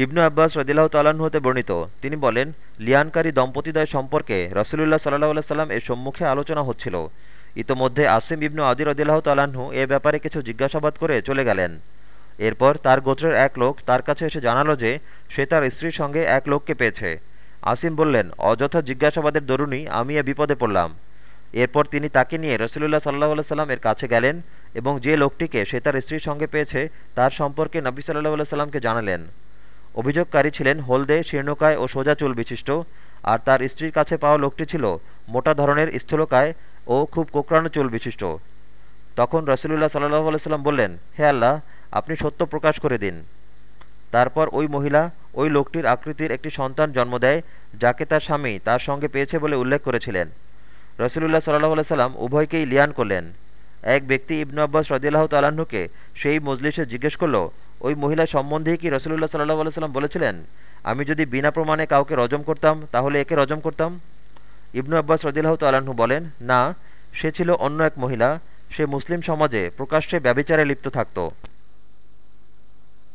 ইবনু আব্বাস রদিল্লাহ তাল্লাহ্ন হতে বর্ণিত। তিনি বলেন, লিয়ানকারী দম্পতিদ্বয় সম্পর্কে রসুলুল্লাহ সাল্লাহ সাল্লাম এর সম্মুখে আলোচনা হচ্ছিল। ইতোমধ্যে আসিম ইবনু আদি রদিল্লাহ তাল্লাহ্ন এ ব্যাপারে কিছু জিজ্ঞাসাবাদ করে চলে গেলেন। এরপর তার গোত্রের এক লোক তার কাছে এসে জানালো যে, সে তার স্ত্রীর সঙ্গে এক লোককে পেয়েছে। আসিম বললেন, অযথা জিজ্ঞাসাবাদের দরুনই আমি এ বিপদে পড়লাম। এরপর তিনি তাকে নিয়ে রসুলুল্লাহ সাল্লাহ সাল্লাম এর কাছে গেলেন এবং যে লোকটিকে সে তার স্ত্রীর সঙ্গে পেয়েছে তার সম্পর্কে নবী সাল্লাহ সাল্লামকে জানালেন। অভিযোগকারী ছিলেন হলদে, শীর্ণকায় ও সোজা চুল বিশিষ্ট। আর তার স্ত্রীর কাছে পাওয়া লোকটি ছিল মোটা ধরনের স্থূলকায় ও খুব কোকড়ানো চুল বিশিষ্ট। তখন রসুলুল্লাহ সাল্লাহ সাল্লাম বললেন, হে আল্লাহ, আপনি সত্য প্রকাশ করে দিন। তারপর ওই মহিলা ওই লোকটির আকৃতির একটি সন্তান জন্ম দেয়, যাকে তার স্বামী তার সঙ্গে পেয়েছে বলে উল্লেখ করেছিলেন। রসুলুল্লাহ সাল্লাহ সাল্লাম উভয়কেই লিয়ান করলেন। এক ব্যক্তি ইবনু আব্বাস রদিল্লাহ তালাহুকে সেই মজলিসে জিজ্ঞেস করল, ওই মহিলা সম্বন্ধে কি রসুল্লাহ সাল্লাহ সাল্লাম বলেছিলেন, আমি যদি বিনা প্রমাণে কাউকে রজম করতাম, তাহলে একে রজম করতাম? ইবনু আব্বাস রদিল্লাহ তালাহু বলেন, না, সে ছিল অন্য এক মহিলা, সে মুসলিম সমাজে প্রকাশ্যে ব্যবিচারে লিপ্ত থাকত।